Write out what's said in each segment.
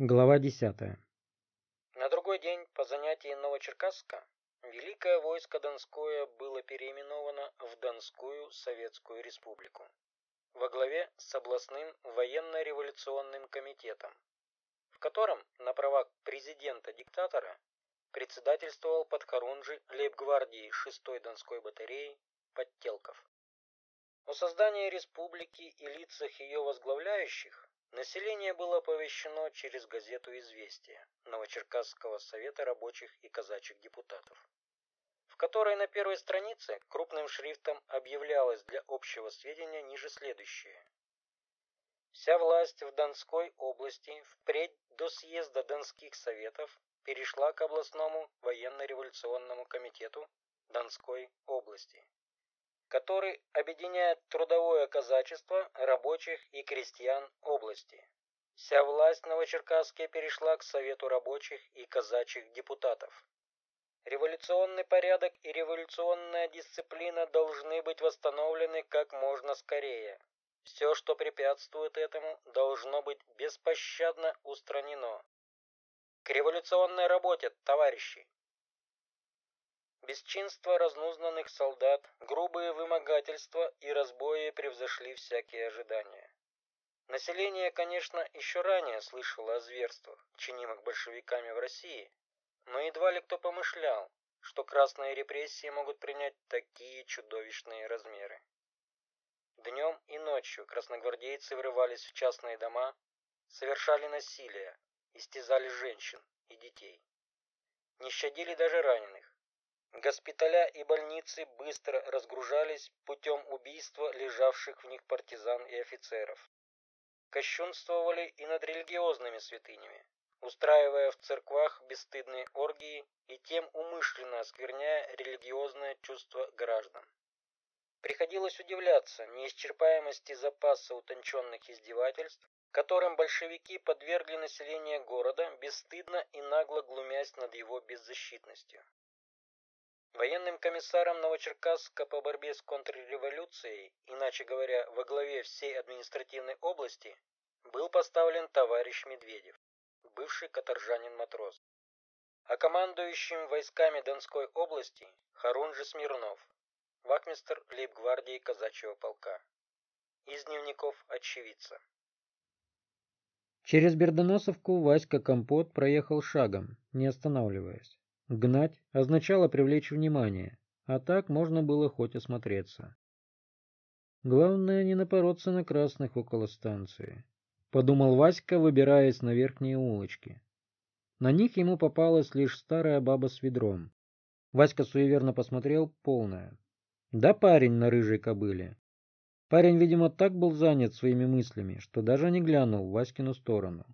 Глава 10. На другой день по занятии Новочеркасска Великое войско Донское было переименовано в Донскую Советскую Республику во главе с областным военно-революционным комитетом, в котором на правах президента-диктатора председательствовал подхорунжий лейб-гвардии 6-й Донской батареи Подтелков. О создании республики и лицах ее возглавляющих Население было оповещено через газету «Известия» Новочеркасского совета рабочих и казачьих депутатов, в которой на первой странице крупным шрифтом объявлялось для общего сведения ниже следующее. Вся власть в Донской области впредь до съезда Донских советов перешла к областному военно-революционному комитету Донской области который объединяет трудовое казачество рабочих и крестьян области. Вся власть Новочеркасске перешла к Совету рабочих и казачьих депутатов. Революционный порядок и революционная дисциплина должны быть восстановлены как можно скорее. Все, что препятствует этому, должно быть беспощадно устранено. К революционной работе, товарищи! Бесчинство разнузнанных солдат, грубые вымогательства и разбои превзошли всякие ожидания. Население, конечно, еще ранее слышало о зверствах, чинимых большевиками в России, но едва ли кто помышлял, что красные репрессии могут принять такие чудовищные размеры. Днем и ночью красногвардейцы врывались в частные дома, совершали насилие, истязали женщин и детей. Не щадили даже раненых. Госпиталя и больницы быстро разгружались путем убийства лежавших в них партизан и офицеров. Кощунствовали и над религиозными святынями, устраивая в церквах бесстыдные оргии и тем умышленно оскверняя религиозное чувство граждан. Приходилось удивляться неисчерпаемости запаса утонченных издевательств, которым большевики подвергли население города, бесстыдно и нагло глумясь над его беззащитностью. Военным комиссаром Новочеркасска по борьбе с контрреволюцией, иначе говоря, во главе всей административной области, был поставлен товарищ Медведев, бывший каторжанин-матрос. А командующим войсками Донской области Харунжи Смирнов, вахмистр лейб-гвардии казачьего полка. Из дневников очевидца. Через Бердоносовку Васька Компот проехал шагом, не останавливаясь. Гнать означало привлечь внимание, а так можно было хоть осмотреться. Главное не напороться на красных около станции, подумал Васька, выбираясь на верхние улочки. На них ему попалась лишь старая баба с ведром. Васька суеверно посмотрел полная. Да парень на рыжей кобыле. Парень, видимо, так был занят своими мыслями, что даже не глянул в Васькину сторону.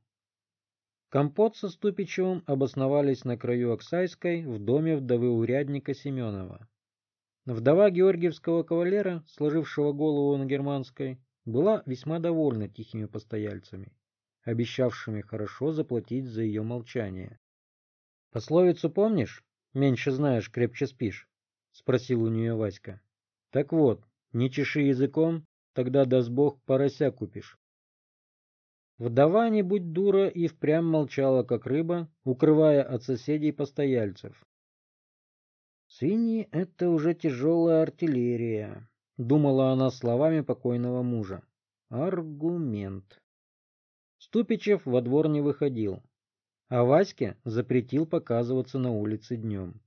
Компот со Ступичевым обосновались на краю Оксайской в доме вдовы урядника Семенова. Вдова георгиевского кавалера, сложившего голову на германской, была весьма довольна тихими постояльцами, обещавшими хорошо заплатить за ее молчание. «Пословицу помнишь? Меньше знаешь, крепче спишь?» — спросил у нее Васька. «Так вот, не чеши языком, тогда, даст Бог, порося купишь». Вдова, не будь дура, и впрямь молчала, как рыба, укрывая от соседей постояльцев. «Свиньи — это уже тяжелая артиллерия», — думала она словами покойного мужа. «Аргумент». Ступичев во двор не выходил, а Ваське запретил показываться на улице днем.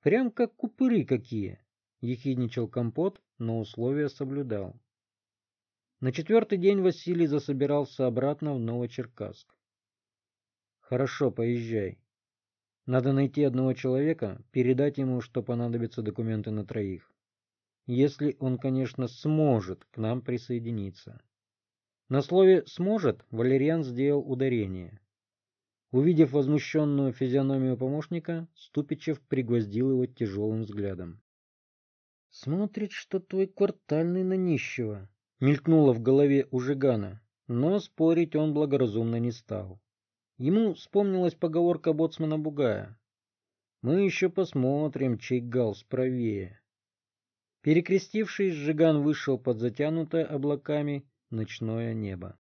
«Прям как купыры какие», — ехидничал компот, но условия соблюдал. На четвертый день Василий засобирался обратно в Новочеркасск. «Хорошо, поезжай. Надо найти одного человека, передать ему, что понадобятся документы на троих. Если он, конечно, сможет к нам присоединиться». На слове «сможет» Валериан сделал ударение. Увидев возмущенную физиономию помощника, Ступичев пригвоздил его тяжелым взглядом. «Смотрит, что твой квартальный на нищего», мелькнуло в голове у Жигана, но спорить он благоразумно не стал. Ему вспомнилась поговорка боцмана Бугая. «Мы еще посмотрим, чей галс правее». Перекрестившись, Жиган вышел под затянутое облаками ночное небо.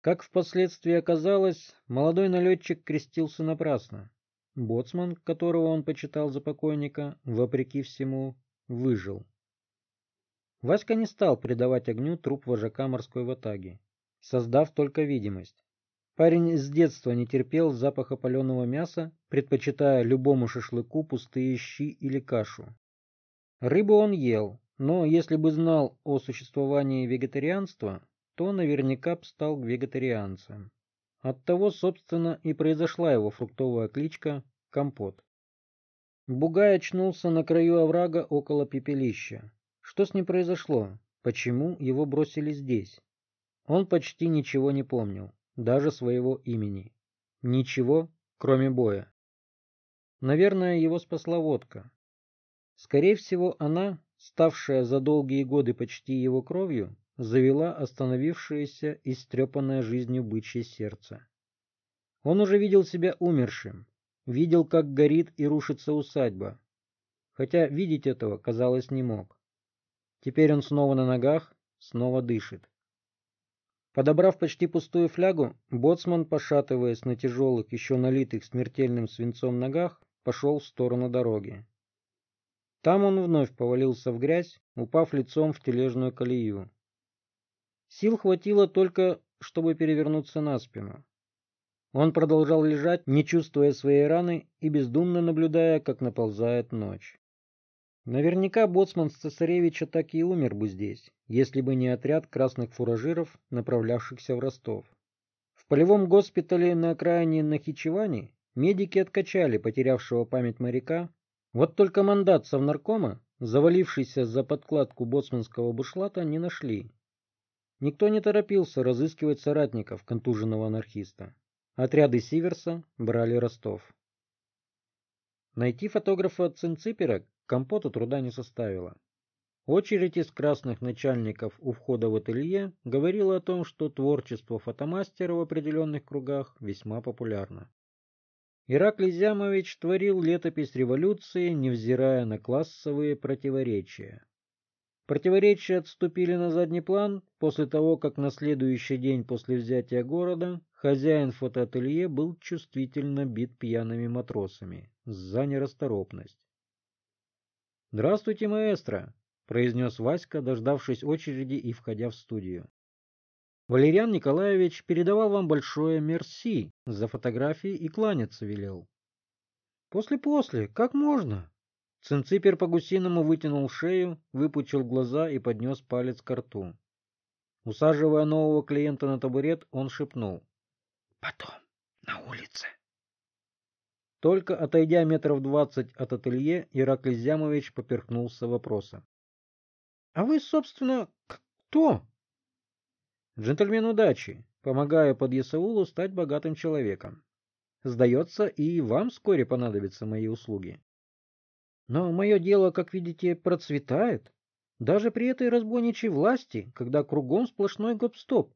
Как впоследствии оказалось, молодой налетчик крестился напрасно. Боцман, которого он почитал за покойника, вопреки всему, выжил. Васька не стал придавать огню труп вожака морской ватаги, создав только видимость. Парень с детства не терпел запаха паленого мяса, предпочитая любому шашлыку пустые щи или кашу. Рыбу он ел, но если бы знал о существовании вегетарианства, то наверняка б стал вегетарианцем. Оттого, собственно, и произошла его фруктовая кличка Компот. Бугай очнулся на краю оврага около пепелища. Что с ним произошло? Почему его бросили здесь? Он почти ничего не помнил, даже своего имени. Ничего, кроме боя. Наверное, его спасла водка. Скорее всего, она, ставшая за долгие годы почти его кровью, завела остановившееся и стрепанное жизнью бычье сердце. Он уже видел себя умершим, видел, как горит и рушится усадьба, хотя видеть этого, казалось, не мог. Теперь он снова на ногах, снова дышит. Подобрав почти пустую флягу, боцман, пошатываясь на тяжелых, еще налитых смертельным свинцом ногах, пошел в сторону дороги. Там он вновь повалился в грязь, упав лицом в тележную колею. Сил хватило только, чтобы перевернуться на спину. Он продолжал лежать, не чувствуя своей раны и бездумно наблюдая, как наползает ночь. Наверняка боцман с цесаревича так и умер бы здесь, если бы не отряд красных фуражиров, направлявшихся в Ростов. В полевом госпитале на окраине Нахичевани медики откачали потерявшего память моряка, вот только мандат совнаркома, завалившийся за подкладку боцманского бушлата, не нашли. Никто не торопился разыскивать соратников контуженного анархиста. Отряды Сиверса брали Ростов. Найти фотографа Цинципера компоту труда не составило. Очередь из красных начальников у входа в ателье говорила о том, что творчество фотомастера в определенных кругах весьма популярно. Ираклий Зямович творил летопись революции, невзирая на классовые противоречия. Противоречия отступили на задний план после того, как на следующий день после взятия города хозяин фотоателье был чувствительно бит пьяными матросами за нерасторопность. «Здравствуйте, маэстро!» — произнес Васька, дождавшись очереди и входя в студию. Валериан Николаевич передавал вам большое мерси за фотографии и кланяться велел. После-после, как можно? Цинципер по-гусиному вытянул шею, выпучил глаза и поднес палец к рту. Усаживая нового клиента на табурет, он шепнул. «Потом, на улице». Только отойдя метров двадцать от ателье, Ираклий Зямович поперхнулся вопросом. «А вы, собственно, кто?» «Джентльмен удачи, помогаю под Ясаулу стать богатым человеком. Сдается, и вам вскоре понадобятся мои услуги». Но мое дело, как видите, процветает. Даже при этой разбойничьей власти, когда кругом сплошной гоп-стоп.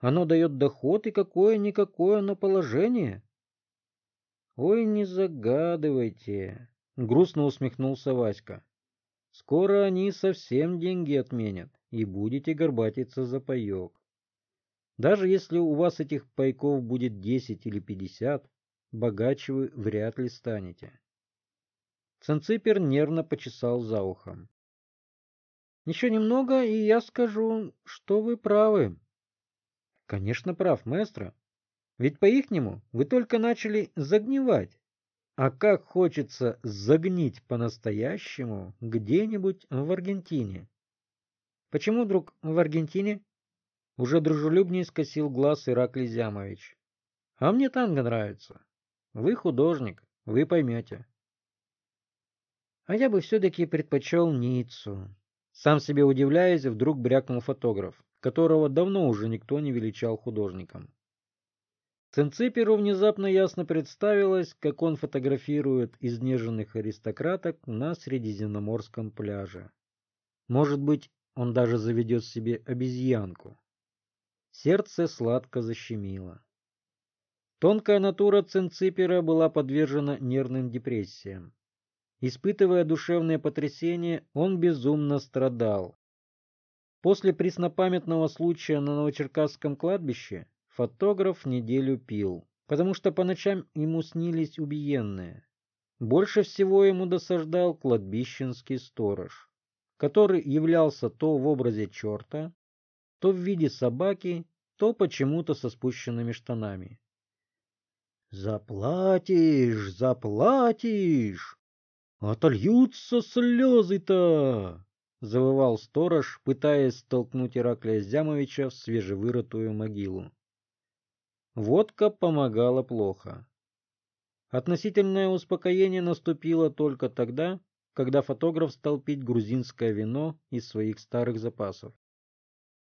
Оно дает доход и какое-никакое, но положение. Ой, не загадывайте, грустно усмехнулся Васька. Скоро они совсем деньги отменят, и будете горбатиться за паек. Даже если у вас этих пайков будет десять или пятьдесят, богаче вы вряд ли станете. Ценципер нервно почесал за ухом. Еще немного, и я скажу, что вы правы. Конечно, прав, маэстро. Ведь по-ихнему вы только начали загнивать. А как хочется загнить по-настоящему где-нибудь в Аргентине. Почему, друг, в Аргентине? Уже дружелюбнее скосил глаз Ираклий Зямович. А мне танго нравится. Вы художник, вы поймете. А я бы все-таки предпочел Ниццу. Сам себе удивляясь, вдруг брякнул фотограф, которого давно уже никто не величал художником. Ценциперу внезапно ясно представилось, как он фотографирует изнеженных аристократок на Средиземноморском пляже. Может быть, он даже заведет себе обезьянку. Сердце сладко защемило. Тонкая натура Ценципера была подвержена нервным депрессиям. Испытывая душевное потрясение, он безумно страдал. После преснопамятного случая на Новочеркасском кладбище фотограф неделю пил, потому что по ночам ему снились убиенные. Больше всего ему досаждал кладбищенский сторож, который являлся то в образе черта, то в виде собаки, то почему-то со спущенными штанами. «Заплатишь, заплатишь! Отольются слезы-то!» — завывал сторож, пытаясь столкнуть Ираклия Зямовича в свежевырытую могилу. Водка помогала плохо. Относительное успокоение наступило только тогда, когда фотограф стал пить грузинское вино из своих старых запасов.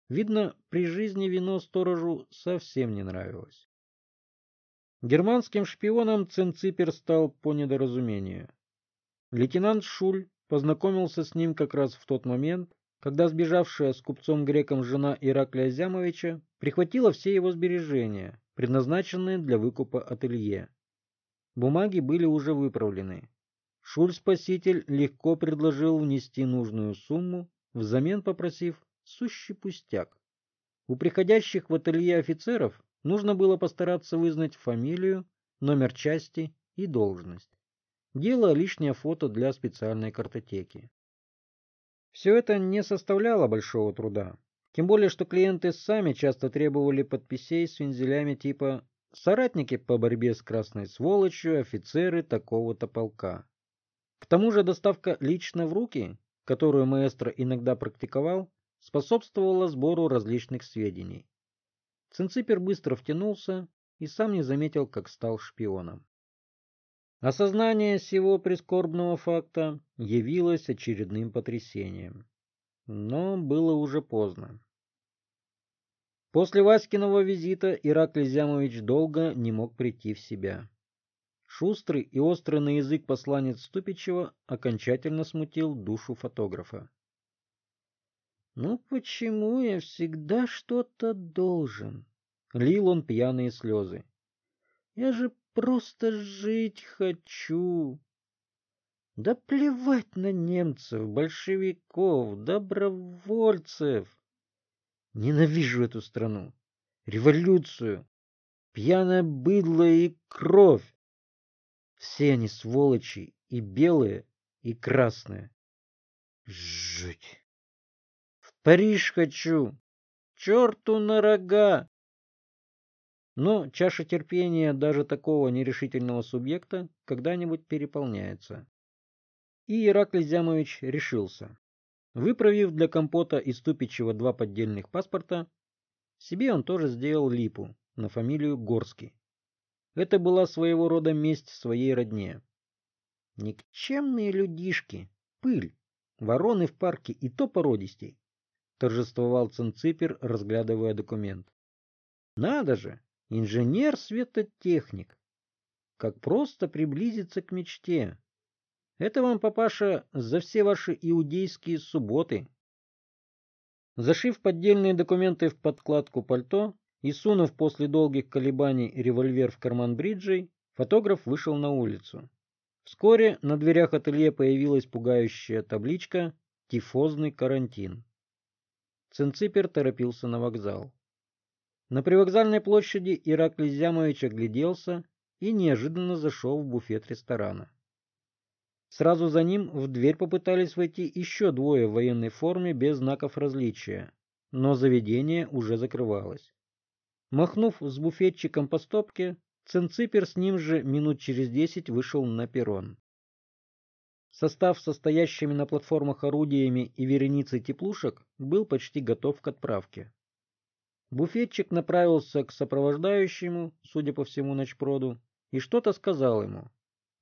Видно, при жизни вино сторожу совсем не нравилось. Германским шпионом Ценципер стал по недоразумению. Лейтенант Шуль познакомился с ним как раз в тот момент, когда сбежавшая с купцом-греком жена Ираклия Зямовича прихватила все его сбережения, предназначенные для выкупа ателье. Бумаги были уже выправлены. Шуль-спаситель легко предложил внести нужную сумму, взамен попросив сущий пустяк. У приходящих в ателье офицеров нужно было постараться вызнать фамилию, номер части и должность. Дело лишнее фото для специальной картотеки. Все это не составляло большого труда. Тем более, что клиенты сами часто требовали подписей с вензелями типа соратники по борьбе с красной сволочью, офицеры такого-то полка. К тому же доставка лично в руки, которую маэстро иногда практиковал, способствовала сбору различных сведений. Цинципер быстро втянулся и сам не заметил, как стал шпионом. Осознание сего прискорбного факта явилось очередным потрясением. Но было уже поздно. После Васькиного визита Ираклий Зямович долго не мог прийти в себя. Шустрый и острый на язык посланец Ступичева окончательно смутил душу фотографа. «Ну почему я всегда что-то должен?» — лил он пьяные слезы. «Я же просто жить хочу!» Да плевать на немцев, большевиков, добровольцев. Ненавижу эту страну, революцию, пьяное быдло и кровь. Все они сволочи, и белые, и красные. Жуть. В Париж хочу, черту на рога. Но чаша терпения даже такого нерешительного субъекта когда-нибудь переполняется. И Ираклий Зямович решился. Выправив для компота из Тупичева два поддельных паспорта, себе он тоже сделал липу на фамилию Горский. Это была своего рода месть своей родне. Никчемные людишки, пыль, вороны в парке и то породистей, торжествовал Ценципер, разглядывая документ. Надо же, инженер-светотехник. Как просто приблизиться к мечте. Это вам, папаша, за все ваши иудейские субботы. Зашив поддельные документы в подкладку пальто и сунув после долгих колебаний револьвер в карман бриджей, фотограф вышел на улицу. Вскоре на дверях ателье появилась пугающая табличка «Тифозный карантин». Цинципер торопился на вокзал. На привокзальной площади Ираклий Зямович огляделся и неожиданно зашел в буфет ресторана. Сразу за ним в дверь попытались войти еще двое в военной форме без знаков различия, но заведение уже закрывалось. Махнув с буфетчиком по стопке, Ценципер с ним же минут через десять вышел на перрон. Состав состоящими на платформах орудиями и вереницей теплушек был почти готов к отправке. Буфетчик направился к сопровождающему, судя по всему, ночпроду, и что-то сказал ему.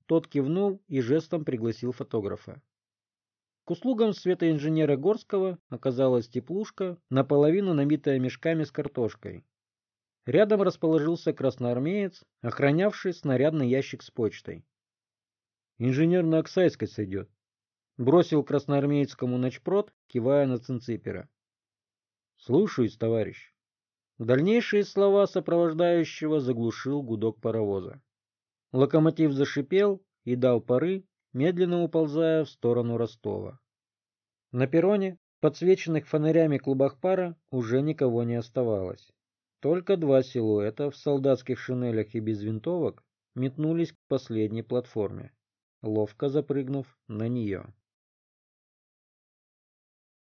Тот кивнул и жестом пригласил фотографа. К услугам светоинженера Горского оказалась теплушка, наполовину набитая мешками с картошкой. Рядом расположился красноармеец, охранявший снарядный ящик с почтой. «Инженер на Оксайской сойдет», — бросил красноармеецкому ночпрод, кивая на Цинципера. «Слушаюсь, товарищ». Дальнейшие слова сопровождающего заглушил гудок паровоза. Локомотив зашипел и дал пары, медленно уползая в сторону Ростова. На перроне подсвеченных фонарями клубах пара уже никого не оставалось. Только два силуэта в солдатских шинелях и без винтовок метнулись к последней платформе, ловко запрыгнув на нее.